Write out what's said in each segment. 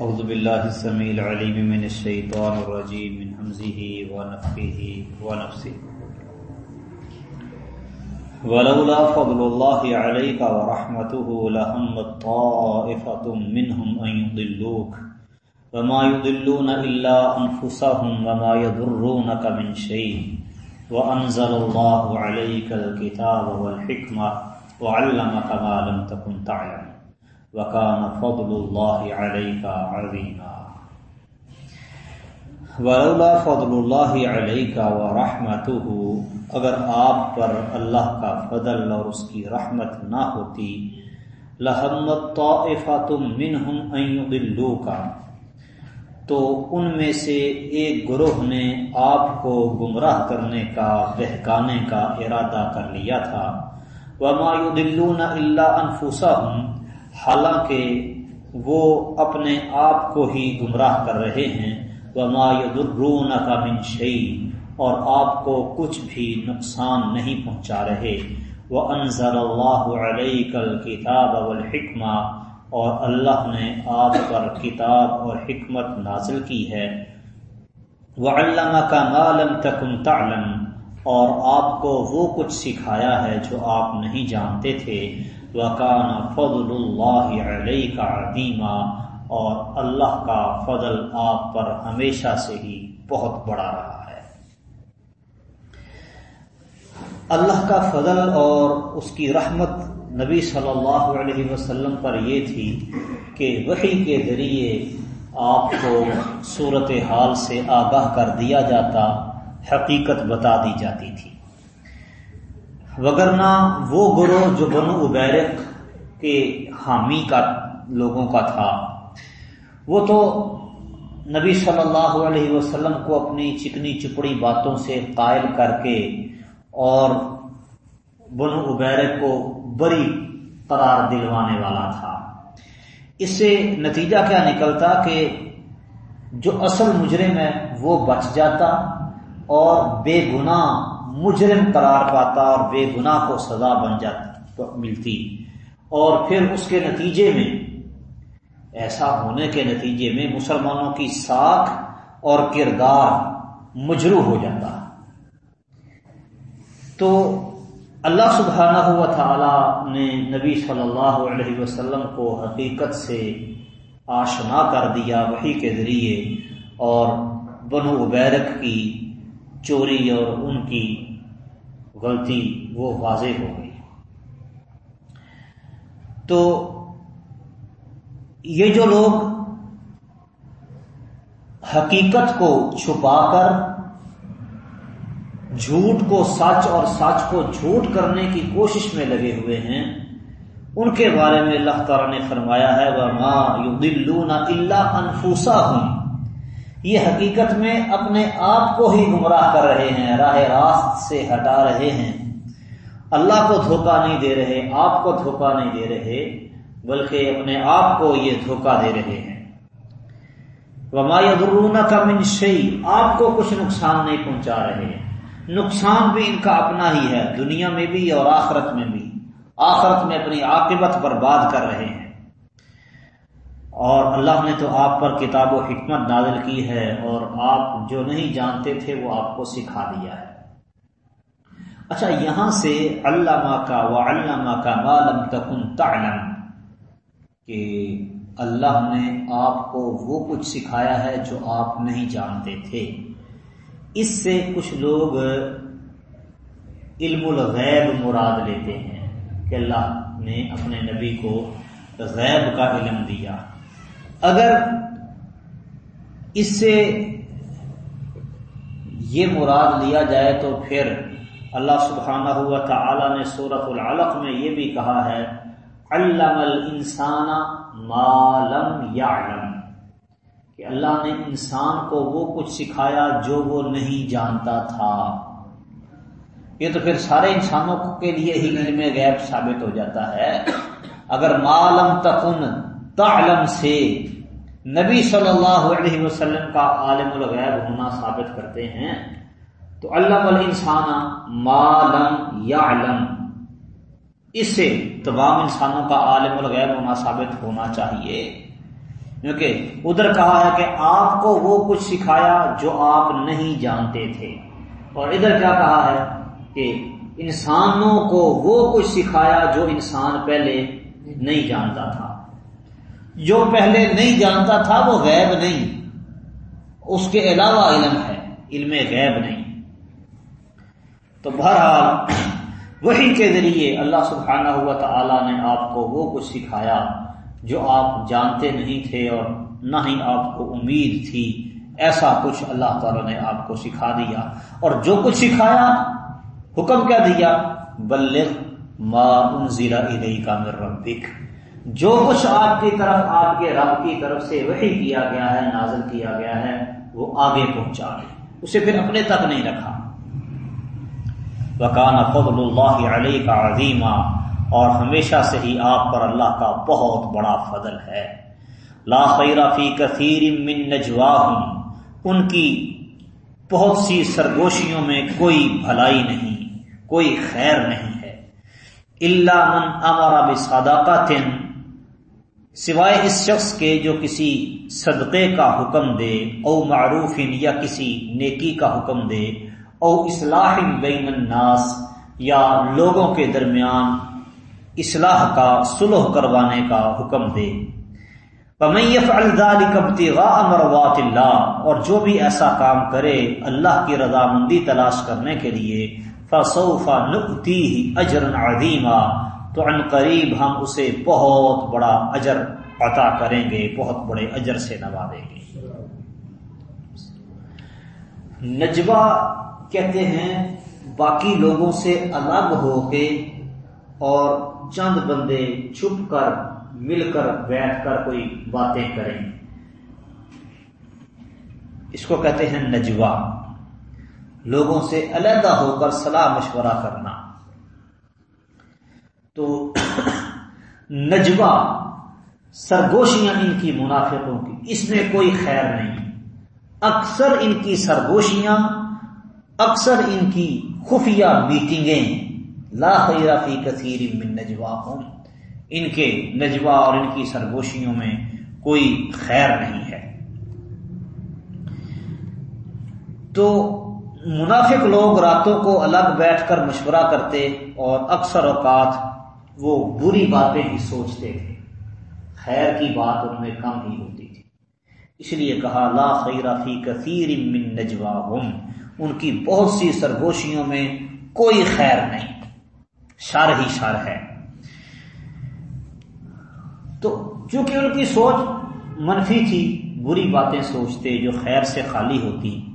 أعوذ بالله السميع العليم من الشيطان الرجيم من همزه ونفخه ونفسه ولولا فضل الله عليك ورحمته لهم الطائفة منهم أن يضلوك وما يضلون إلا أنفسهم وما يضرونك من شيء وأنزل الله عليك الكتاب والحكمة وعلمك ما لم تكن تعلم. وکان فضل اللہ علیہ کا عظیما ولولا فضل اللہ علیہ کا اگر آپ پر اللہ کا فضل اور اس کی رحمت نہ ہوتی لحمت طائفۃ منہم ان یضلوکا تو ان میں سے ایک گروہ نے آپ کو گمراہ کرنے کا، بہکانے کا ارادہ کر لیا تھا. وما يضلون الا انفسهم حالانکہ وہ اپنے آپ کو ہی گمراہ کر رہے ہیں۔ وہ مایدرون کا منشئی اور آپ کو کچھ بھی نقصان نہیں پہنچا رہے۔ وہ انضر اللہ علیہ کل کتاب والحکمہ اور اللہ نے آپ پر کتاب اور حکمت نازل کی ہے۔ وہ علامہ کا معلوم تکن تعلم۔ اور آپ کو وہ کچھ سکھایا ہے جو آپ نہیں جانتے تھے۔ وکان فضل اللہ علیہ کا عدیمہ اور اللہ کا فضل آپ پر ہمیشہ سے ہی بہت بڑا رہا ہے۔ اللہ کا فضل اور اس کی رحمت نبی صلی اللہ علیہ وسلم پر یہ تھی کہ وہی کے ذریعے آپ کو صورت حال سے آگاہ کر دیا جاتا، حقیقت بتا دی جاتی تھی۔ وگرنہ وہ گروہ جو بنو ابیرک کے حامی کا لوگوں کا تھا، وہ تو نبی صلی اللہ علیہ وسلم کو اپنی چکنی چپڑی باتوں سے قائل کر کے اور بنو ابیرک کو بری قرار دلوانے والا تھا۔ اس سے نتیجہ کیا نکلتا کہ جو اصل مجرم ہے وہ بچ جاتا اور بے گناہ مجرم قرار پاتا اور بے گناہ کو سزا بن جاتی ملتی۔ اور پھر اس کے نتیجے میں، ایسا ہونے کے نتیجے میں مسلمانوں کی ساکھ اور کردار مجرو ہو جاتا۔ تو اللہ سبحانہ ہوا تعالی نے نبی صلی اللہ علیہ وسلم کو حقیقت سے آشنا کر دیا وہی کے ذریعے اور بنو عبیرک کی چوری اور ان کی غلطی وہ واضح ہو گئی۔ تو یہ جو لوگ حقیقت کو چھپا کر، جھوٹ کو سچ اور سچ کو جھوٹ کرنے کی کوشش میں لگے ہوئے ہیں، ان کے بارے میں اللہ تعالی نے فرمایا ہے وہ ماں یو دلو نہ اللہ انفوسا ہوں یہ حقیقت میں اپنے آپ کو ہی گمراہ کر رہے ہیں، راہ راست سے ہٹا رہے ہیں۔ اللہ کو دھوکہ نہیں دے رہے، آپ کو دھوکہ نہیں دے رہے، بلکہ اپنے آپ کو یہ دھوکہ دے رہے ہیں۔ وما درون کا منشئی آپ کو کچھ نقصان نہیں پہنچا رہے۔ نقصان بھی ان کا اپنا ہی ہے، دنیا میں بھی اور آخرت میں بھی۔ آخرت میں اپنی عاقبت برباد کر رہے ہیں۔ اور اللہ نے تو آپ پر کتاب و حکمت نازل کی ہے اور آپ جو نہیں جانتے تھے وہ آپ کو سکھا دیا ہے۔ اچھا یہاں سے علامہ کا و علامہ کا معلوم تکن تعلم کہ اللہ نے آپ کو وہ کچھ سکھایا ہے جو آپ نہیں جانتے تھے۔ اس سے کچھ لوگ علم الغیب مراد لیتے ہیں کہ اللہ نے اپنے نبی کو غیب کا علم دیا۔ اگر اس سے یہ مراد لیا جائے تو پھر اللہ سبحانہ ہوا تعالی نے سورت العلق میں یہ بھی کہا ہے، علم الانسان مالم یا کہ اللہ نے انسان کو وہ کچھ سکھایا جو وہ نہیں جانتا تھا۔ یہ تو پھر سارے انسانوں کے لیے ہی علم غیب ثابت ہو جاتا ہے۔ اگر مالم تکن تعلم سے نبی صلی اللہ علیہ وسلم کا عالم الغیب ہونا ثابت کرتے ہیں، تو علم الانسان مالم یا علم اس سے تمام انسانوں کا عالم الغیب ہونا ثابت ہونا چاہیے۔ کیونکہ ادھر کہا ہے کہ آپ کو وہ کچھ سکھایا جو آپ نہیں جانتے تھے۔ اور ادھر کیا کہا ہے کہ انسانوں کو وہ کچھ سکھایا جو انسان پہلے نہیں جانتا تھا۔ جو پہلے نہیں جانتا تھا وہ غیب نہیں۔ اس کے علاوہ علم ہے، علم غیب نہیں۔ تو بہرحال، وہی کے ذریعے اللہ سبحانہ ہوا تعالیٰ نے آپ کو وہ کچھ سکھایا جو آپ جانتے نہیں تھے اور نہ ہی آپ کو امید تھی۔ ایسا کچھ اللہ تعالی نے آپ کو سکھا دیا۔ اور جو کچھ سکھایا، حکم کیا دیا؟ بلغ ما انزل الیک من ربک۔ جو کچھ آپ کی طرف، آپ کے رب کی طرف سے وہی کیا گیا ہے، نازل کیا گیا ہے، وہ آگے پہنچا اسے پھر اپنے تک نہیں رکھا۔ وکان فضل اللہ علیہ کا عظیمہ اور ہمیشہ سے ہی آپ پر اللہ کا بہت بڑا فضل ہے۔ لا خیر فی کثیر من نجواہم ان کی بہت سی سرگوشیوں میں کوئی بھلائی نہیں، کوئی خیر نہیں ہے۔ اللہ من امر بصداقت سوائے اس شخص کے جو کسی صدقے کا حکم دے، او معروف یا کسی نیکی کا حکم دے، او اصلاح بین الناس یا لوگوں کے درمیان اصلاح کا سلح کروانے کا حکم دے۔ امروات اللہ، اور جو بھی ایسا کام کرے اللہ کی رضامندی تلاش کرنے کے لیے فصوفا نقتی اجر عظیمہ تو ان قریب ہم اسے بہت بڑا اجر عطا کریں گے، بہت بڑے اجر سے نوازیں گے۔ نجوا کہتے ہیں، باقی لوگوں سے الگ ہو کے اور چند بندے چھپ کر، مل کر، بیٹھ کر کوئی باتیں کریں۔ اس کو کہتے ہیں نجوا لوگوں سے علیحدہ ہو کر صلاح مشورہ کرنا۔ تو نجوا سرگوشیاں ان کی منافقوں کی۔ اس میں کوئی خیر نہیں۔ اکثر ان کی سرگوشیاں، اکثر ان کی خفیہ میٹنگیں۔ لا خیر فی کثیر من نجواہم۔ ان کے نجوا اور ان کی سرگوشیوں میں کوئی خیر نہیں ہے۔ تو منافق لوگ راتوں کو الگ بیٹھ کر مشورہ کرتے اور اکثر اوقات وہ بری باتیں ہی سوچتے تھے۔ خیر کی بات ان میں کم ہی ہوتی تھی۔ اس لیے کہا، لا خیر فی کثیر من نجواہم۔ ان کی بہت سی سرگوشیوں میں کوئی خیر نہیں۔ شر ہی شر ہے۔ تو چونکہ ان کی سوچ منفی تھی، بری باتیں سوچتے جو خیر سے خالی ہوتی۔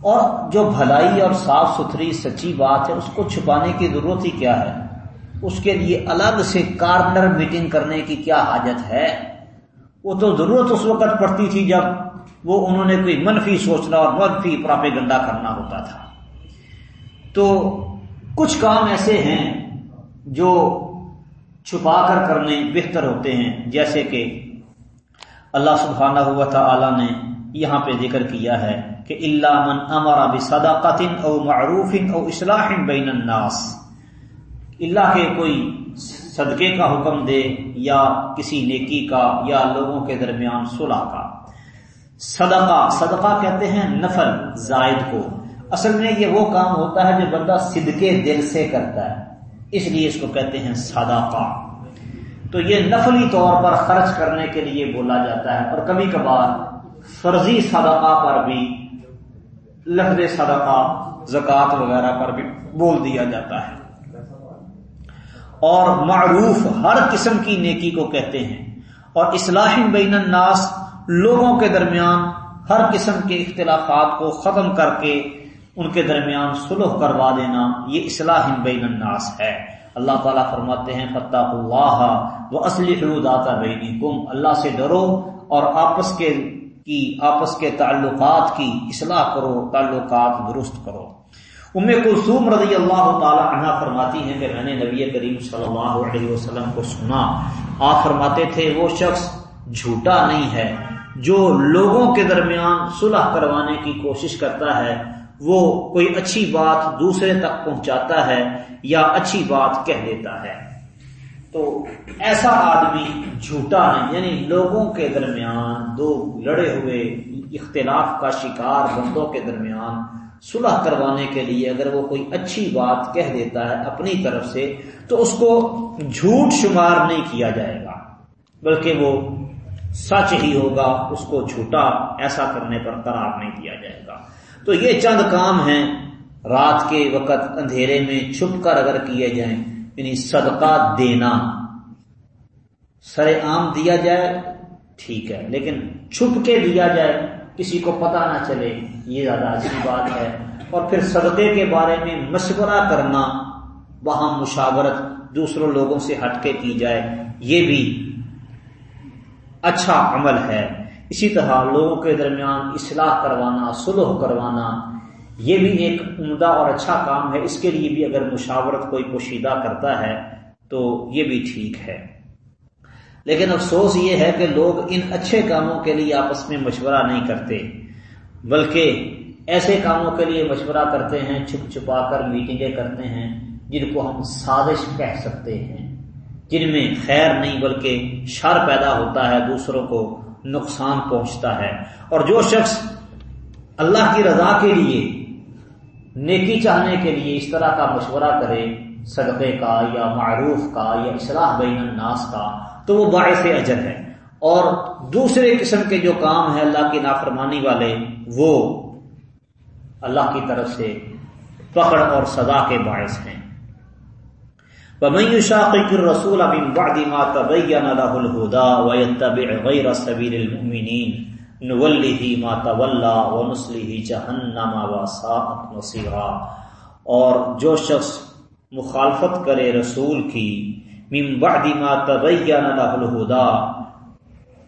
اور جو بھلائی اور صاف ستھری سچی بات ہے، اس کو چھپانے کی ضرورت ہی کیا ہے؟ اس کے لیے الگ سے کارنر میٹنگ کرنے کی کیا حاجت ہے؟ وہ تو ضرورت اس وقت پڑتی تھی جب وہ انہوں نے کوئی منفی سوچنا اور منفی پراپیگنڈا کرنا ہوتا تھا۔ تو کچھ کام ایسے ہیں جو چھپا کر کرنے بہتر ہوتے ہیں، جیسے کہ اللہ سبحانہ ہوا تعالی نے یہاں پہ ذکر کیا ہے کہ اللہ من امر بصداقت او معروف او اصلاح بین الناس۔ اللہ کے کوئی صدقے کا حکم دے یا کسی نیکی کا یا لوگوں کے درمیان صلح کا۔ صدقہ صدقہ کہتے ہیں نفل، زائد کو۔ اصل میں یہ وہ کام ہوتا ہے جو بندہ صدقے دل سے کرتا ہے، اس لیے اس کو کہتے ہیں صدقہ۔ تو یہ نفلی طور پر خرچ کرنے کے لیے بولا جاتا ہے اور کبھی کبھار فرضی صدقہ پر بھی، لفظ صدقہ، زکوٰۃ وغیرہ پر بھی بول دیا جاتا ہے۔ اور معروف ہر قسم کی نیکی کو کہتے ہیں۔ اور اصلاح بین الناس لوگوں کے درمیان ہر قسم کے اختلافات کو ختم کر کے ان کے درمیان سلح کروا دینا یہ اصلاح بین الناس ہے۔ اللہ تعالیٰ فرماتے ہیں فتح اللہ وہ اصلی حلوداتا بینی کم اللہ سے ڈرو اور آپس کے کی، آپس کے تعلقات کی اصلاح کرو، تعلقات درست کرو۔ ام کلثوم رضی اللہ تعالی عنہ فرماتی ہیں کہ میں نے نبی کریم صلی اللہ علیہ وسلم کو سنا۔ آپ فرماتے تھے، وہ شخص جھوٹا نہیں ہے۔ جو لوگوں کے درمیان صلح کروانے کی کوشش کرتا ہے، وہ کوئی اچھی بات دوسرے تک پہنچاتا ہے یا اچھی بات کہہ دیتا ہے۔ تو ایسا آدمی جھوٹا نہیں یعنی لوگوں کے درمیان دو لڑے ہوئے، اختلاف کا شکار بندوں کے درمیان صلح کروانے کے لیے اگر وہ کوئی اچھی بات کہہ دیتا ہے اپنی طرف سے، تو اس کو جھوٹ شمار نہیں کیا جائے گا، بلکہ وہ سچ ہی ہوگا، اس کو جھوٹا ایسا کرنے پر قرار نہیں دیا جائے گا۔ تو یہ چند کام ہیں رات کے وقت اندھیرے میں چھپ کر اگر کیے جائیں یعنی صدقہ دینا۔ سر عام دیا جائے، ٹھیک ہے، لیکن چھپ کے دیا جائے، کسی کو پتا نہ چلے۔ یہ زیادہ اچھی بات ہے۔ اور پھر صدقے کے بارے میں مشورہ کرنا، وہاں مشاورت دوسروں لوگوں سے ہٹ کے کی جائے، یہ بھی اچھا عمل ہے۔ اسی طرح لوگوں کے درمیان اصلاح کروانا سلح کروانا، یہ بھی ایک عمدہ اور اچھا کام ہے۔ اس کے لیے بھی اگر مشاورت کوئی پوشیدہ کرتا ہے، تو یہ بھی ٹھیک ہے۔ لیکن افسوس یہ ہے کہ لوگ ان اچھے کاموں کے لیے آپس میں مشورہ نہیں کرتے۔ بلکہ ایسے کاموں کے لیے مشورہ کرتے ہیں، چھپ چھپا کر میٹنگیں کرتے ہیں، جن کو ہم سازش کہہ سکتے ہیں۔ جن میں خیر نہیں بلکہ شر پیدا ہوتا ہے، دوسروں کو نقصان پہنچتا ہے۔ اور جو شخص اللہ کی رضا کے لیے، نیکی چاہنے کے لیے اس طرح کا مشورہ کرے، صدقے کا یا معروف کا یا اصلاح بین الناس کا، تو وہ باعث اجر ہے۔ اور دوسرے قسم کے جو کام ہیں اللہ کی نافرمانی والے، وہ اللہ کی طرف سے پکڑ اور سزا کے باعث ہیں۔ شاقق الرسول من بعد ما تبين له الهدى ويتبع غير سبيل المؤمنين، نوله ما تولى ونصله جهنم وساءت مصيرا۔ اور جو شخص مخالفت کرے رسول کی، من بعد ما تبين له الهدى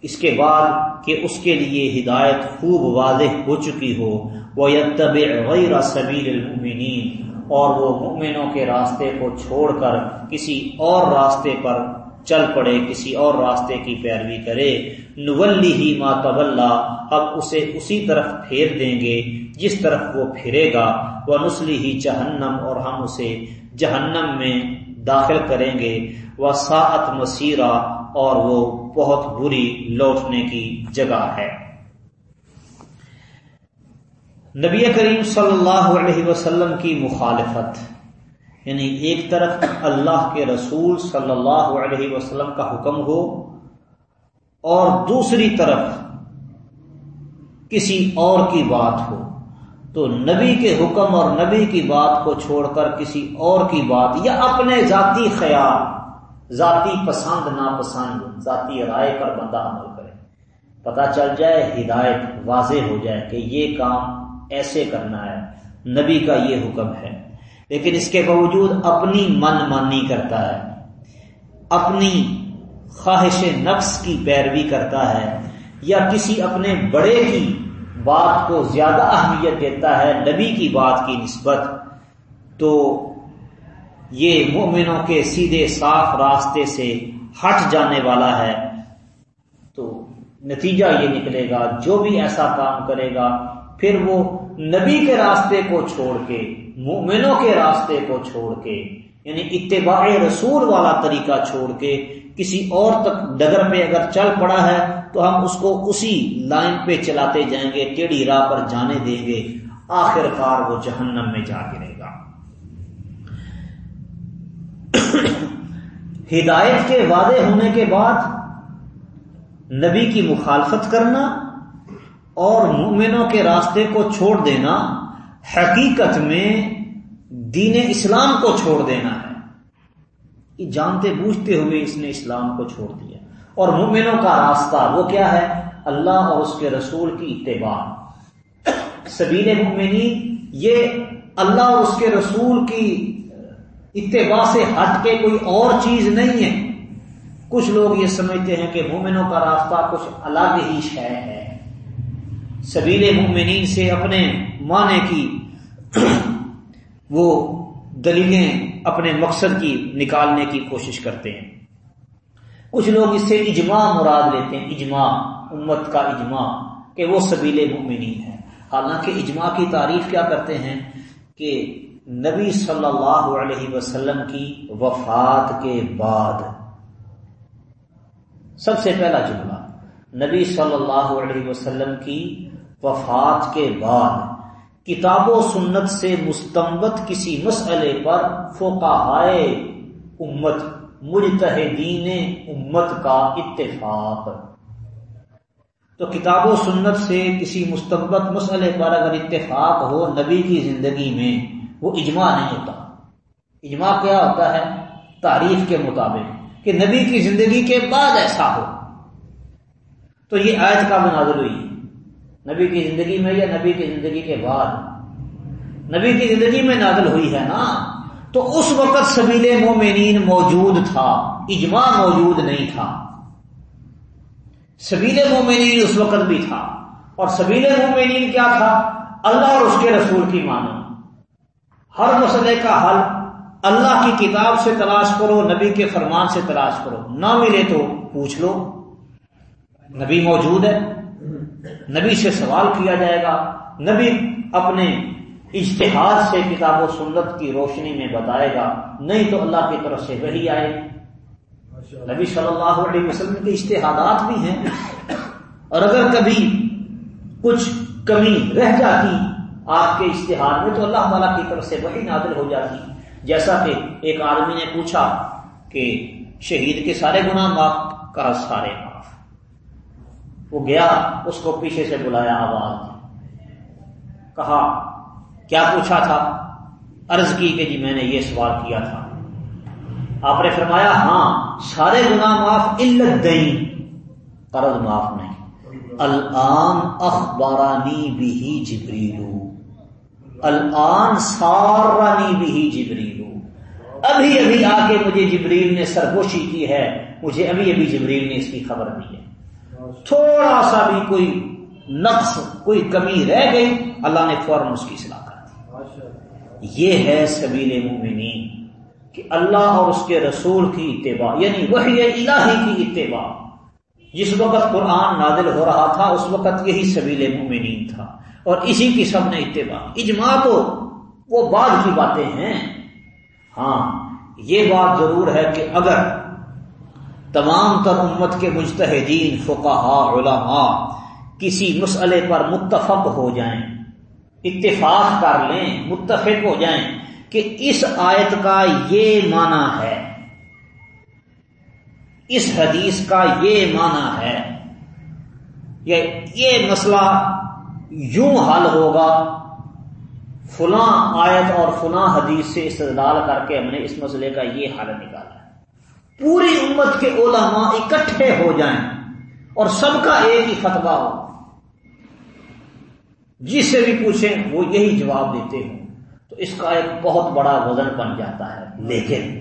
اس کے بعد کہ اس کے لیے ہدایت خوب واضح ہو چکی ہو وہ یتبع غیر سبیل المؤمنین اور وہ مومنوں کے راستے کو چھوڑ کر کسی اور راستے پر چل پڑے، کسی اور راستے کی پیروی کرے۔ نولی ہی ما طلّہ اب اسے اسی طرف پھیر دیں گے جس طرف وہ پھرے گا۔ وہ نسلی ہی جہنم، اور ہم اسے جہنم میں داخل کریں گے۔ وہ ساعت مسیرہ اور وہ بہت بری لوٹنے کی جگہ ہے۔ نبی کریم صلی اللہ علیہ وسلم کی مخالفت یعنی ایک طرف اللہ کے رسول صلی اللہ علیہ وسلم کا حکم ہو اور دوسری طرف کسی اور کی بات ہو، تو نبی کے حکم اور نبی کی بات کو چھوڑ کر کسی اور کی بات یا اپنے ذاتی خیال ذاتی پسند، ناپسند، ذاتی رائے پر بندہ عمل کرے۔ پتہ چل جائے، ہدایت واضح ہو جائے کہ یہ کام ایسے کرنا ہے، نبی کا یہ حکم ہے۔ لیکن اس کے باوجود اپنی من مانی کرتا ہے، اپنی خواہش نفس کی پیروی کرتا ہے، یا کسی اپنے بڑے کی بات کو زیادہ اہمیت دیتا ہے، نبی کی بات کی نسبت، تو یہ مومنوں کے سیدھے صاف راستے سے ہٹ جانے والا ہے۔ تو نتیجہ یہ نکلے گا، جو بھی ایسا کام کرے گا، پھر وہ نبی کے راستے کو چھوڑ کے، مومنوں کے راستے کو چھوڑ کے یعنی اتباع رسول والا طریقہ چھوڑ کے، کسی اور تک ڈگر پہ اگر چل پڑا ہے، تو ہم اس کو اسی لائن پہ چلاتے جائیں گے، ٹیڑھی راہ پر جانے دیں گے، آخر کار وہ جہنم میں جا گرے گا۔ ہدایت کے وعدے ہونے کے بعد نبی کی مخالفت کرنا اور مومنوں کے راستے کو چھوڑ دینا حقیقت میں دین اسلام کو چھوڑ دینا ہے۔ یہ جانتے بوجھتے ہوئے اس نے اسلام کو چھوڑ دیا۔ اور مومنوں کا راستہ وہ کیا ہے؟ اللہ اور اس کے رسول کی اتباع۔ سبیل مومنی یہ اللہ اور اس کے رسول کی اتباع سے ہٹ کے کوئی اور چیز نہیں ہے۔ کچھ لوگ یہ سمجھتے ہیں کہ مومنوں کا راستہ کچھ الگ ہی شے ہے۔ سبیل مومنین سے اپنے معنی کی وہ دلیلیں اپنے مقصد کی نکالنے کی کوشش کرتے ہیں۔ کچھ لوگ اس سے اجماع مراد لیتے ہیں، اجماع، امت کا اجماع، کہ وہ سبیل مومنین ہے حالانکہ اجماع کی تعریف کیا کرتے ہیں کہ نبی صلی اللہ علیہ وسلم کی وفات کے بعد۔ سب سے پہلا جملہ، نبی صلی اللہ علیہ وسلم کی وفات کے بعد۔ کتاب و سنت سے مستمت کسی مسئلے پر فوکائے امت، مجتہدین امت کا اتفاق۔ تو کتاب و سنت سے کسی مستقبت مسئلے پر اگر اتفاق ہو نبی کی زندگی میں وہ اجماع نہیں ہوتا۔ اجماع کیا ہوتا ہے؟ تعریف کے مطابق کہ نبی کی زندگی کے بعد ایسا ہو۔ تو یہ آیت کا مناظر ہوئی۔ نبی کی زندگی میں یا نبی کی زندگی کے بعد؟ نبی کی زندگی میں نازل ہوئی ہے نا۔ تو اس وقت سبیل مومنین موجود تھا۔ اجماع موجود نہیں تھا۔ سبیل مومنین اس وقت بھی تھا۔ اور سبیل مومنین کیا تھا؟ اللہ اور اس کے رسول کی مانو ہر مسئلے کا حل اللہ کی کتاب سے تلاش کرو، نبی کے فرمان سے تلاش کرو۔ نہ ملے تو پوچھ لو۔ نبی موجود ہے۔ نبی سے سوال کیا جائے گا۔ نبی اپنے اشتہار سے کتاب و سنت کی روشنی میں بتائے گا۔ نہیں تو اللہ کی طرف سے وہی آئے۔ نبی صلی اللہ علیہ وسلم کے اشتہادات بھی ہیں۔ اور اگر کبھی کچھ کمی رہ جاتی آپ کے اشتہار میں تو اللہ تعالیٰ کی طرف سے وہی نازل ہو جاتی جیسا کہ ایک آدمی نے پوچھا کہ شہید کے سارے گناہ معاف کا سارے معاف۔ وہ گیا، اس کو پیچھے سے بلایا آواز۔ کہا، کیا پوچھا تھا؟ عرض کی کہ جی میں نے یہ سوال کیا تھا۔ آپ نے فرمایا ہاں سارے گناہ معاف علت دئی قرض معاف نہیں۔ الان اخبارانی بھی جبریلو۔ الان سارانی بھی جبریلو ابھی ابھی آ کے مجھے جبریل نے سرگوشی کی ہے، مجھے ابھی ابھی جبریل نے اس کی خبر دی ہے۔ تھوڑا سا بھی کوئی نقص، کوئی کمی رہ گئی، اللہ نے فوراً اس کی صلاح یہ ہے سبیل مومنین کہ اللہ اور اس کے رسول کی اتباع یعنی وہی الہی کی اتباع۔ جس وقت قرآن نادل ہو رہا تھا، اس وقت یہی سبیل مومنین تھا۔ اور اسی کی سب نے اتباع۔ اجماع تو وہ بعد کی باتیں ہیں۔ ہاں یہ بات ضرور ہے کہ اگر تمام تر امت کے مجتہدین فقہ علماء کسی مسئلے پر متفق ہو جائیں، اتفاق کر لیں، متفق ہو جائیں کہ اس آیت کا یہ معنی ہے، اس حدیث کا یہ معنی ہے یہ مسئلہ یوں حل ہوگا، فلاں آیت اور فلاں حدیث سے استدلال کر کے ہم نے اس مسئلے کا یہ حل نکالا۔ ہے پوری امت کے علماء اکٹھے ہو جائیں اور سب کا ایک ہی فتوا ہو۔ جس سے بھی پوچھیں، وہ یہی جواب دیتے ہوں۔ تو اس کا ایک بہت بڑا وزن بن جاتا ہے۔ لیکن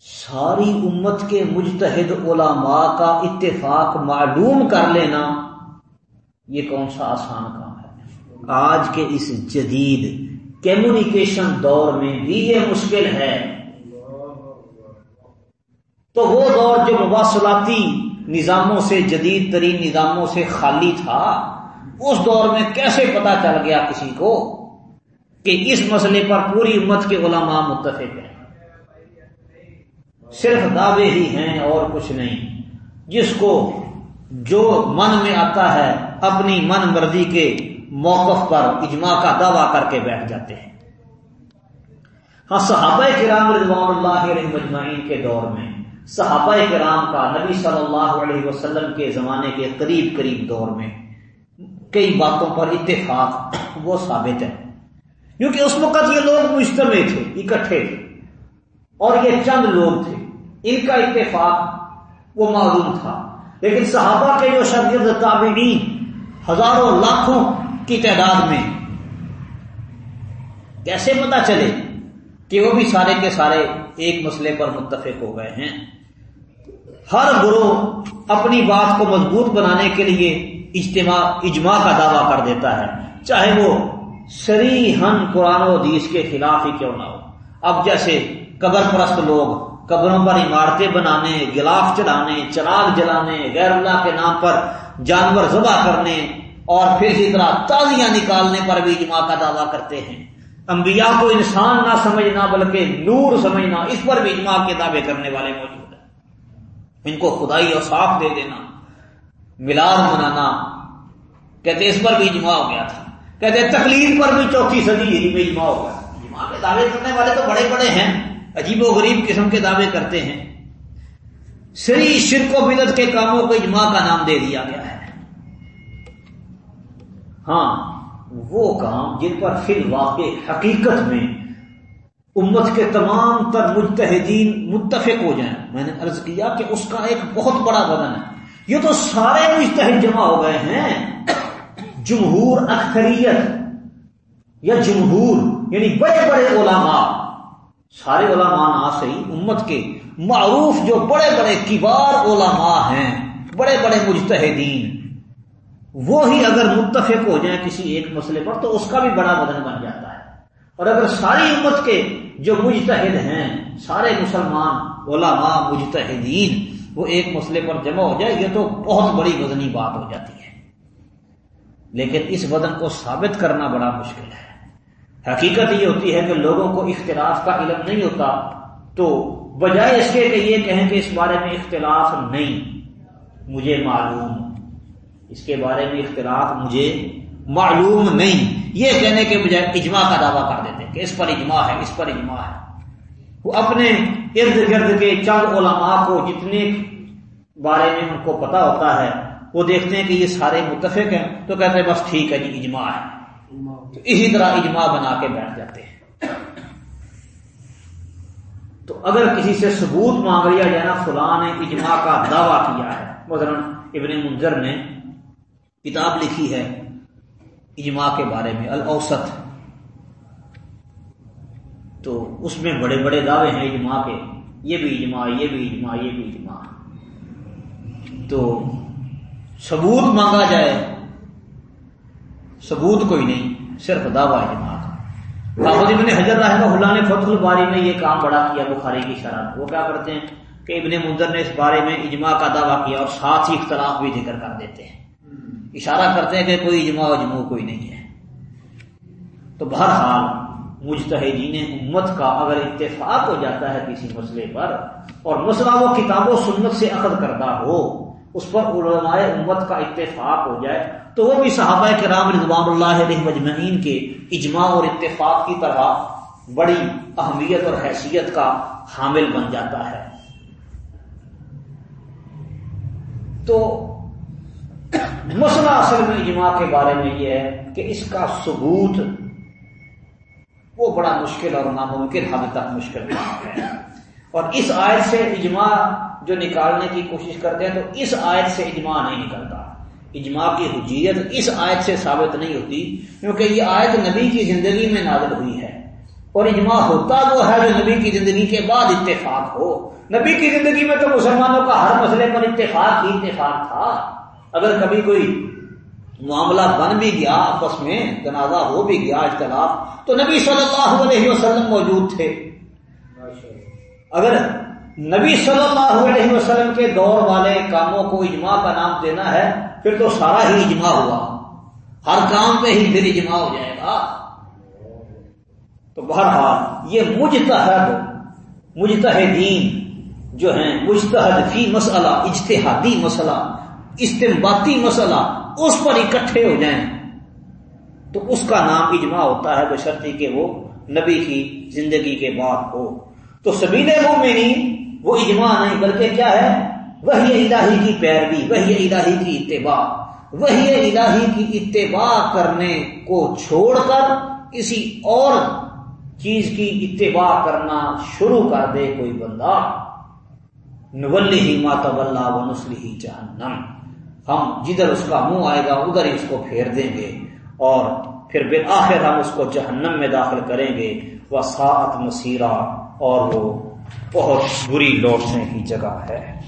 ساری امت کے مجتہد علماء کا اتفاق معلوم کر لینا یہ کون سا آسان کام ہے؟ آج کے اس جدید کمیونیکیشن دور میں بھی یہ مشکل ہے۔ تو وہ دور جو مواصلاتی نظاموں سے، جدید ترین نظاموں سے خالی تھا، اس دور میں کیسے پتا چل گیا کسی کو کہ اس مسئلے پر پوری امت کے علماء متفق ہیں؟ صرف دعوے ہی ہیں اور کچھ نہیں۔ جس کو جو من میں آتا ہے اپنی من مرضی کے موقف پر اجماع کا دعویٰ کر کے بیٹھ جاتے ہیں۔ ہاں صحابہ کرام رضوان اللہ علیہ مجمعین کے دور میں صحابہ کرام کا نبی صلی اللہ علیہ وسلم کے زمانے کے قریب قریب دور میں کئی باتوں پر اتفاق وہ ثابت ہے۔ کیونکہ اس وقت یہ لوگ مجتمع تھے، اکٹھے تھے اور یہ چند لوگ تھے۔ ان کا اتفاق وہ معلوم تھا۔ لیکن صحابہ کے جو شرکت تابعین ہزاروں لاکھوں کی تعداد میں کیسے پتا چلے کہ وہ بھی سارے کے سارے ایک مسئلے پر متفق ہو گئے ہیں؟ ہر گروہ اپنی بات کو مضبوط بنانے کے لیے اجتماع، اجماع کا دعویٰ کر دیتا ہے۔ چاہے وہ سری ہن قرآن و حدیث کے خلاف ہی کیوں نہ ہو۔ اب جیسے قبر پرست لوگ قبروں پر عمارتیں بنانے، گلاف چڑھانے چراغ جلانے، غیر اللہ کے نام پر جانور ذبح کرنے اور پھر اسی طرح تازیاں نکالنے پر بھی اجماع کا دعویٰ کرتے ہیں۔ انبیاء کو انسان نہ سمجھنا بلکہ نور سمجھنا، اس پر بھی اجماع کے دعوے کرنے والے موجود ہیں۔ ان کو خدائی اور صاف دے دینا ملاد منانا، کہتے اس پر بھی اجماع ہو گیا تھا۔ کہتے تکلیف پر بھی چوتھی صدی میں اجماع ہو گیا۔ اجماع کے دعوے کرنے والے تو بڑے بڑے ہیں، عجیب و غریب قسم کے دعوے کرتے ہیں۔ سری شرک و بدت کے کاموں کو اجماع کا نام دے دیا گیا ہے۔ ہاں وہ کام جن پر فی الواقع حقیقت میں امت کے تمام تر متحدین متفق ہو جائیں۔ میں نے عرض کیا کہ اس کا ایک بہت بڑا بدن ہے۔ یہ تو سارے مستحد جمع ہو گئے ہیں۔ جمہور اکثریت یا جمہور یعنی بڑے بڑے علماء۔ سارے علماء نہ صحیح، امت کے معروف جو بڑے بڑے کبار علماء ہیں، بڑے بڑے مجتہدین۔ وہی اگر متفق ہو جائیں کسی ایک مسئلے پر تو اس کا بھی بڑا بدن بن جاتا ہے۔ اور اگر ساری امت کے جو مجتہد ہیں، سارے مسلمان، علماء، مجتہدین، وہ ایک مسئلے پر جمع ہو جائے، یہ تو بہت بڑی وزنی بات ہو جاتی ہے۔ لیکن اس وزن کو ثابت کرنا بڑا مشکل ہے۔ حقیقت یہ ہوتی ہے کہ لوگوں کو اختلاف کا علم نہیں ہوتا، تو بجائے اس کے کہ یہ کہیں کہ اس بارے میں اختلاف نہیں، مجھے معلوم۔ اس کے بارے میں اختلاف مجھے معلوم نہیں۔ یہ کہنے کے بجائے اجماع کا دعویٰ کر دیتے کہ اس پر اجماع ہے، اس پر اجماع ہے۔ وہ اپنے ارد گرد کے چند علماء کو جتنے بارے میں ان کو پتا ہوتا ہے، وہ دیکھتے ہیں کہ یہ سارے متفق ہیں۔ تو کہتے ہیں بس ٹھیک ہے جی اجماع ہے۔ تو اسی طرح اجماع بنا کے بیٹھ جاتے ہیں۔ تو اگر کسی سے ثبوت مانگ لیا جائے نا فلاں نے اجماع کا دعویٰ کیا ہے۔ مثلاً ابن منظر نے کتاب لکھی ہے اجماع کے بارے میں، الاوسط۔ تو اس میں بڑے بڑے دعوے ہیں اجماع کے۔ یہ بھی اجماع، یہ بھی اجماع، یہ بھی اجماع۔ تو ثبوت مانگا جائے، ثبوت کوئی نہیں، صرف دعویٰ اجماع کا۔ ابن حضر رحمہ اللہ نے فتح الباری میں یہ کام بڑا کیا، بخاری کی شرح۔ وہ کیا کرتے ہیں کہ ابن منظر نے اس بارے میں اجماع کا دعویٰ کیا اور ساتھ ہی اختلاف بھی ذکر کر دیتے ہیں۔ اشارہ کرتے ہیں کہ کوئی اجماع اجمو کوئی نہیں ہے۔ تو بہرحال مجتہدین امت کا اگر اتفاق ہو جاتا ہے کسی مسئلے پر اور مسئلہ وہ کتاب و سنت سے اخذ کرتا ہو، اس پر علماء امت کا اتفاق ہو جائے، تو وہ بھی صحابہ کے رام رضوان اللہ علیہ مجمعین کے اجماع اور اتفاق کی طرح بڑی اہمیت اور حیثیت کا حامل بن جاتا ہے۔ تو مسئلہ اصل میں اجماع کے بارے میں یہ ہے کہ اس کا ثبوت وہ بڑا مشکل اور ناممکن حد تک مشکل ہے۔ اور اس آیت سے اجماع جو نکالنے کی کوشش کرتے ہیں تو اس آیت سے اجماع نہیں نکلتا۔ اجماع کی حجیت اس آیت سے ثابت نہیں ہوتی کیونکہ یہ آیت نبی کی زندگی میں نازل ہوئی ہے۔ اور اجماع ہوتا وہ ہے جو نبی کی زندگی کے بعد اتفاق ہو۔ نبی کی زندگی میں تو مسلمانوں کا ہر مسئلے پر اتفاق ہی اتفاق تھا۔ اگر کبھی کوئی معاملہ بن بھی گیا، آپس میں تنازع ہو بھی گیا اختلاف تو نبی صلی اللہ علیہ وسلم موجود تھے۔ اگر نبی صلی اللہ علیہ وسلم کے دور والے کاموں کو اجماع کا نام دینا ہے، پھر تو سارا ہی اجماع ہوا۔ ہر کام پہ ہی پھر اجماع ہو جائے گا۔ تو بہرحال، یہ مجتہد، مجتہدین جو ہیں، مجتہد فی مسئلہ، اجتہادی مسئلہ استمباتی مسئلہ اس پر اکٹھے ہو جائیں۔ تو اس کا نام اجماع ہوتا ہے بشرطی کہ وہ نبی کی زندگی کے بعد ہو۔ تو سبیل مومنین وہ اجماع نہیں، بلکہ کیا ہے؟ وہی الہی کی پیروی وہی الہی کی اتباع۔ وہی الہی کی اتباع کرنے کو چھوڑ کر کسی اور چیز کی اتباع کرنا شروع کر دے کوئی بندہ۔ نولی ہی ماتب و نسلی ہی جہنم۔ ہم جدھر اس کا منہ آئے گا، ادھر ہی اس کو پھیر دیں گے اور پھر بالآخر ہم اس کو جہنم میں داخل کریں گے۔ وہ سات مسیرہ اور وہ بہت بری لوٹنے کی جگہ ہے۔